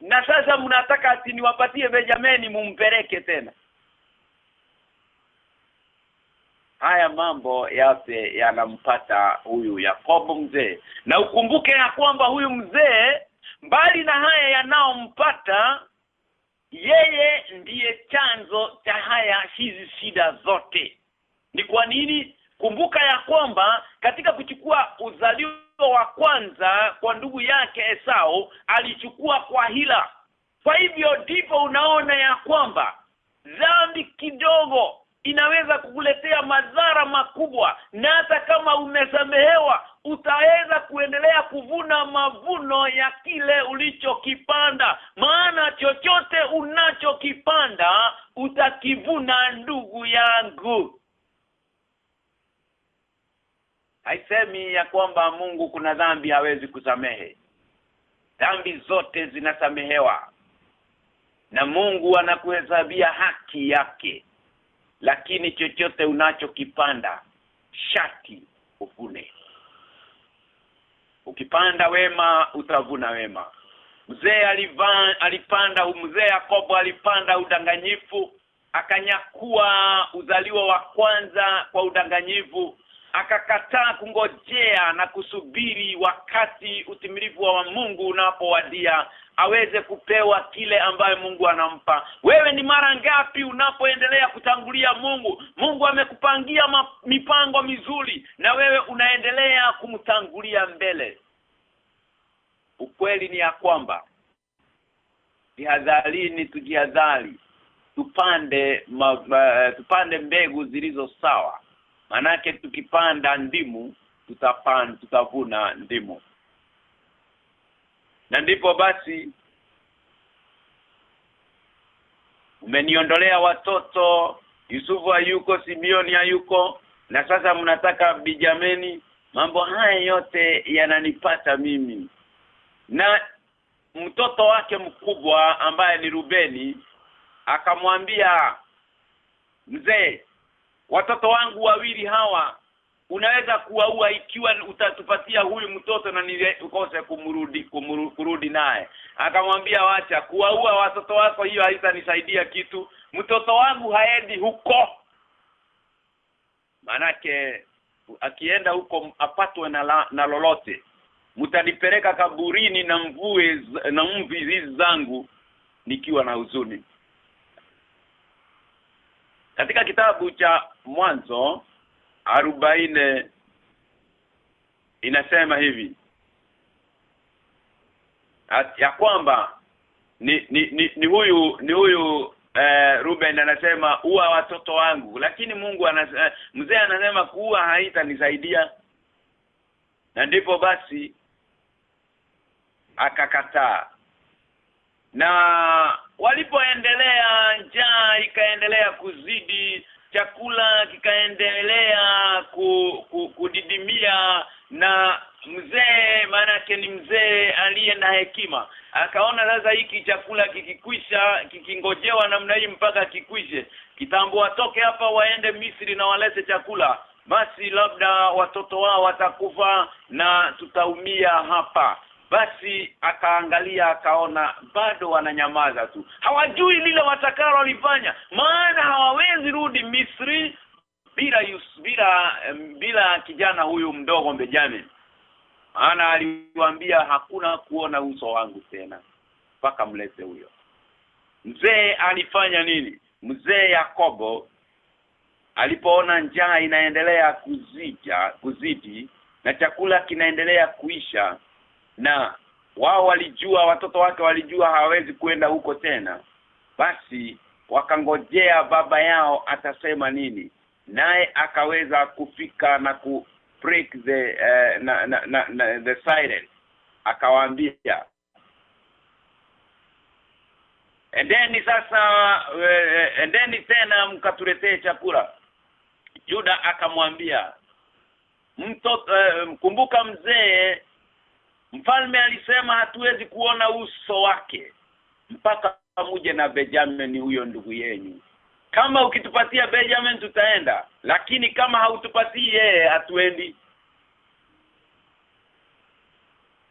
Na sasa mnataka ati niwapatie Benjamini mumpeleke tena? Haya mambo yote yanampata huyu Yakobo mzee. Na ukumbuke ya kwamba huyu mzee mbali na haya yanaompata yeye ndiye chanzo cha haya hizi shida zote. Ni kwa nini? Kumbuka ya kwamba katika kuchukua uzalio wa kwanza kwa ndugu yake Esau alichukua kwa hila. Kwa hivyo ndipo unaona ya kwamba dhambi kidogo inaweza kukuletea madhara makubwa na hata kama umesamehewa utaweza kuendelea kuvuna mavuno ya kile ulichokipanda. Maana chochote unachokipanda utakivuna ndugu yangu. Haisemi ya kwamba Mungu kuna dhambi hawezi kusamehe. Dhambi zote zinasamehewa. Na Mungu anakuhesabia haki yake lakini chochote unachokipanda shati uvune. Ukipanda wema utavuna wema. Mzee alipanda mzee Yakobo alipanda udanganyifu akanyakua uzaliwa wa kwanza kwa udanganyivu akakataa kungojea na kusubiri wakati utimilifu wa Mungu unapowadia aweze kupewa kile ambaye Mungu anampa. Wewe ni mara ngapi unapoendelea kutangulia Mungu? Mungu amekupangia mipango mizuri na wewe unaendelea kumtangulia mbele. Ukweli ni ya kwamba jihadharini tujihadhari tupande ma, ma, tupande mbegu zilizo sawa. Manake tukipanda ndimu tutapanda tutavuna ndimu na ndipo basi umeniondolea watoto Yusufu hayuko Simeoni hayuko na sasa mnataka Bijameni mambo haya yote yananipata mimi. Na mtoto wake mkubwa ambaye ni Rubeni akamwambia mzee watoto wangu wawili hawa unaweza kuwaua ikiwa utatupatia huyu mtoto na nikose kumrudi kumru, kurudi naye. Akamwambia wacha kuwaua watoto wako hiyo haitanisaidia kitu. Mtoto wangu haendi huko. Manake akienda huko apatwe na, na lolote. Mtanipeleka kaburini na mvue na mvi hizi zangu nikiwa na huzuni. Katika kitabu cha mwanzo arobaine inasema hivi. At, ya kwamba ni ni, ni, ni huyu ni huyu eh, Ruben anasema uwa watoto wangu. Lakini Mungu anasema mzee anasema kuwa haitanisaidia. Na ndipo basi akakataa. Na walipoendelea njaa ikaendelea kuzidi chakula kikaendelea ku, ku, kudidimia na mzee maanake ni mzee aliye na hekima. Akaona sasa hiki chakula kikikwisha kikingojewa namna hii mpaka kikwishe kitambo watoke hapa waende Misri na walete chakula basi labda watoto wao watakufa na tutaumia hapa basi akaangalia akaona bado wananyamaza tu. Hawajui lile watakalo walifanya maana hawawezi rudi Misri bila yus, bila bila kijana huyu mdogo Benjamin. Maana aliwaambia hakuna kuona uso wangu tena mpaka mlete huyo. Mzee alifanya nini? Mzee Yakobo alipoona njaa inaendelea kuzija kuzidi na chakula kinaendelea kuisha na wao walijua watoto wake walijua hawawezi kwenda huko tena basi wakangojea baba yao atasema nini. Naye akaweza kufika na ku break the uh, na, na, na, na the silence. Akawaambia endeni sasa uh, endeni tena mkatuletee chakula. Juda akamwambia mtoto uh, kumbuka mzee mfalme alisema hatuwezi kuona uso wake mpaka pamoja na Benjamin huyo ndugu yenyu kama ukitupatia Benjamin tutaenda lakini kama hautupatii yeye hatuendi.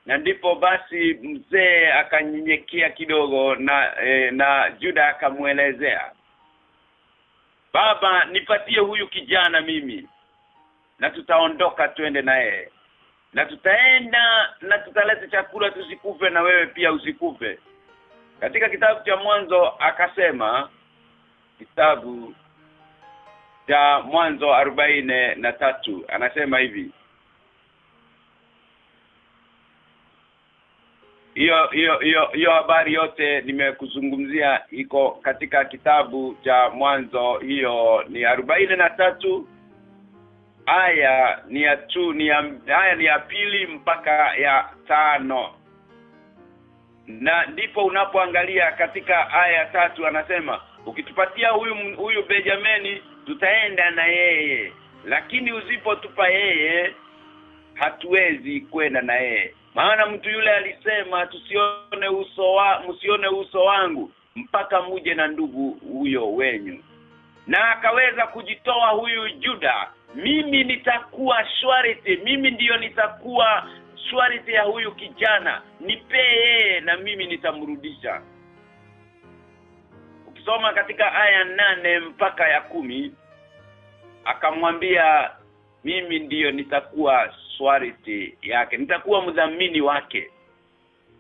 Na ndipo basi mzee akanyenyekea kidogo na e, na Juda akamuelezea baba nipatie huyu kijana mimi na tutaondoka twende na yeye na tutaenda na tutaleta chakula tusikufe na wewe pia usikufe. Katika kitabu cha mwanzo akasema kitabu cha mwanzo arobaine na tatu anasema hivi. Hiyo hiyo hiyo hiyo habari yote nimekuzungumzia iko katika kitabu cha mwanzo hiyo ni arobaini na tatu aya ni ya tu ni ya aya ni ya pili mpaka ya tano. Na ndipo unapoangalia katika aya ya tatu anasema ukitupatia huyu huyu Benjamini tutaenda na yeye. Lakini usipotupa yeye hatuwezi kwenda na yeye. Maana mtu yule alisema tusione uso wa msione uso wangu mpaka muje na ndugu huyo wenyu. Na akaweza kujitoa huyu Juda mimi nitakuwa shwarite mimi ndiyo nitakuwa shwarite ya huyu kijana. Nipee yeye na mimi nitamrudisha. Ukisoma katika aya nane mpaka ya kumi akamwambia mimi ndiyo nitakuwa swarite yake. Nitakuwa mdhamini wake.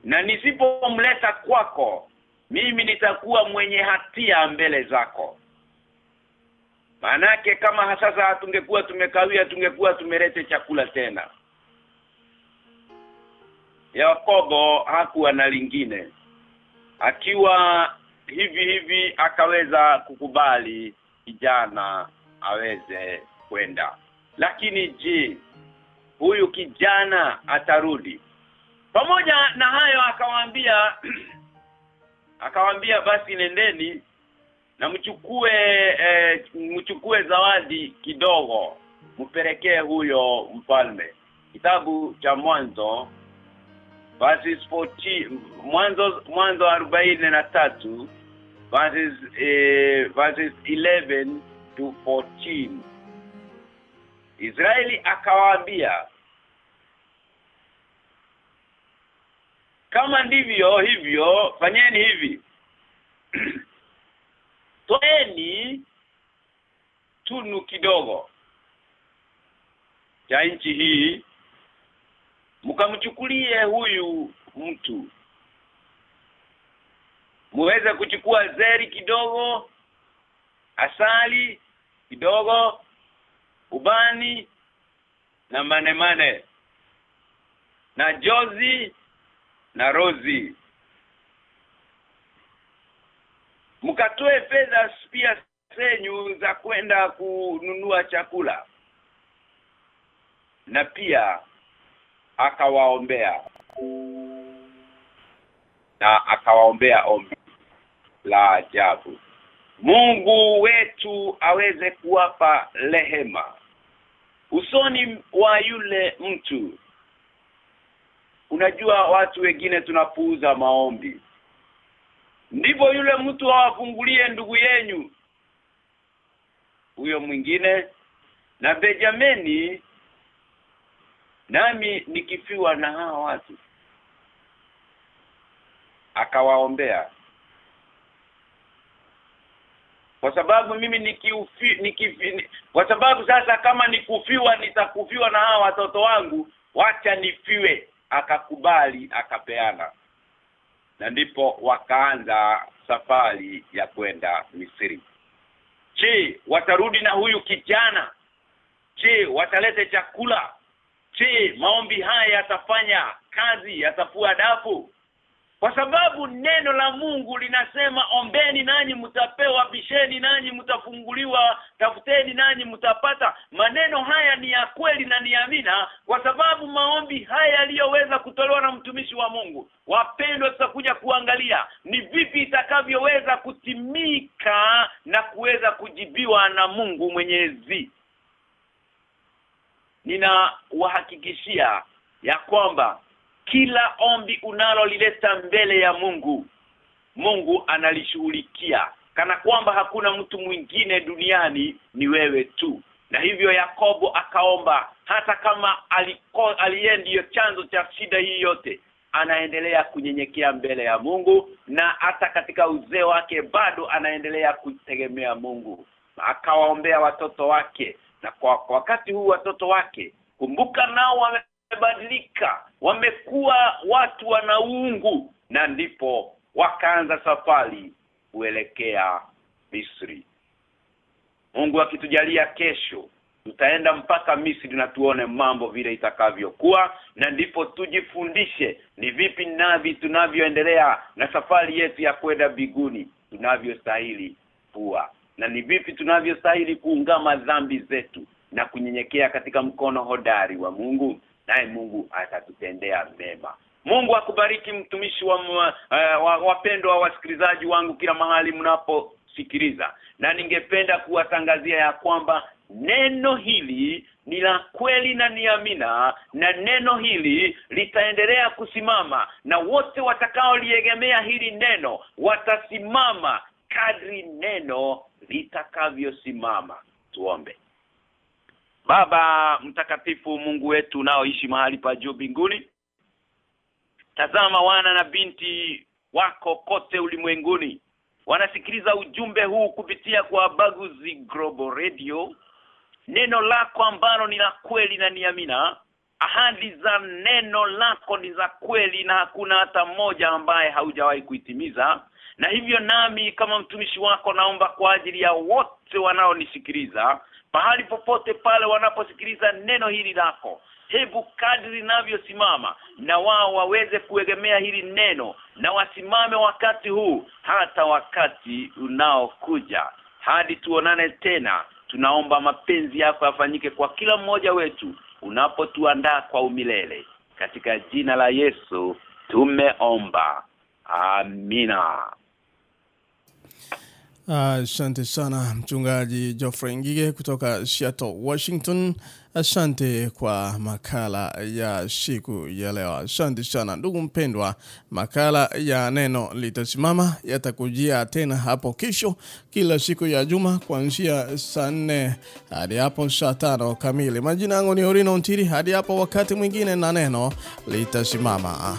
Na nisipomleta kwako mimi nitakuwa mwenye hatia mbele zako Manake kama sasa tungekuwa tumekawia tungekuwa tumelete chakula tena. Yakobo hakuwa na lingine. Akiwa hivi hivi akaweza kukubali kijana aweze kwenda. Lakini je huyu kijana atarudi? Pamoja na hayo akawaambia akawaambia basi nendeni na mchukue eh, mchukue zawadi kidogo. Mpelekee huyo mfalme. Kitabu cha mwanzo verses 14 mwanzo mwanzo 43 verses eh, verses 11 to 14 Israeli akawaambia kama ndivyo hivyo fanyeni hivi toeni tunu kidogo ya nchi hii mkamchukulie huyu mtu. Muweze kuchukua zeri kidogo asali kidogo ubani na manemane na jozi na rozi mkatoe fedha pia zenyu za kwenda kununua chakula. Na pia akawaombea. Na akawaombea ombi la ajabu. Mungu wetu aweze kuwapa rehema. Usoni wa yule mtu. Unajua watu wengine tunapuuza maombi ndivyo yule mtu awafungulie ndugu yenyu. Huyo mwingine na Benjamini nami nikifiwa na hawa watu. Akawaombea. Kwa sababu mimi nikiufi nikifi, kwa sababu sasa kama nikufiwa nitakufiwa na hawa watoto wangu wacha nifiwe. Akakubali akapeana na ndipo wakaanza safari ya kwenda Misri. Je watarudi na huyu kijana? Je watalete chakula? Je maombi haya yatafanya kazi yatafua dafu kwa sababu neno la Mungu linasema ombeni nanyi mtapewa bisheni nanyi mtafunguliwa tafuteni nanyi mtapata maneno haya ni ya kweli na ni amina kwa sababu maombi haya yaliyoweza kutolewa na mtumishi wa Mungu wapendwa tutakuja kuangalia ni vipi itakavyoweza kutimika na kuweza kujibiwa na Mungu Mwenyezi. Nina wahakikishia ya kwamba kila ombi unalolileta mbele ya Mungu Mungu analishughulikia. Kana kwamba hakuna mtu mwingine duniani ni wewe tu. Na hivyo Yakobo akaomba hata kama aliko aliye ndiyo chanzo cha shida hii yote anaendelea kunyenyekea mbele ya Mungu na hata katika uzee wake bado anaendelea kutegemea Mungu. Akawaombea watoto wake na kwa, kwa wakati huu watoto wake kumbuka nao wamebadilika wamekuwa watu wanaungu na ndipo wakaanza safari kuelekea Misri. Mungu akitujalia kesho tutaenda mpaka Misri na tuone mambo vile itakavyokuwa na ndipo tujifundishe ni vipi navi tunavyoendelea na safari yetu ya kwenda biguni tunavyostahili kuwa na ni vipi tunavyostahili kuungama dhambi zetu na kunyenyekea katika mkono hodari wa Mungu naye Mungu atatutendea mema. Mungu akubariki mtumishi wa wapendwa wa wasikilizaji wangu kila mahali mnaposikiliza. Na ningependa kuwatangazia ya kwamba neno hili ni la kweli na ni amina na neno hili litaendelea kusimama na wote watakaoliegemea hili neno watasimama kadri neno litakavyosimama. Tuombe Baba mtakatifu Mungu wetu unaoishi mahali pa juu binguni Tazama wana na binti wako kote ulimwenguni. Wanasikiliza ujumbe huu kupitia kwa Baguzi Global Radio. Neno lako ambalo ni la kweli na niamina ahadi za neno lako ni za kweli na hakuna hata mmoja ambaye haujawahi kuitimiza. Na hivyo nami kama mtumishi wako naomba kwa ajili ya wote wanaonisikiliza pahali popote pale wanaposikiliza neno hili lako hebu kadri linavyosimama na wao waweze kuegemea hili neno na wasimame wakati huu hata wakati unaokuja. Hadi tuonane tena tunaomba mapenzi yako yafanyike kwa kila mmoja wetu unapotuandaa kwa umilele. Katika jina la Yesu tumeomba. Amina Asante uh, sana mchungaji Geoffrey Ngige kutoka Seattle, Washington. Asante kwa makala ya siku ya leo. Asante sana ndugu mpendwa, makala ya neno litasimama yatakujia tena hapo kesho, kila siku ya juma kuanzia saa nne hadi hapo saa tano kamili. Majina yangu ni Orino Ntiri, hadi hapo wakati mwingine na neno litasimama.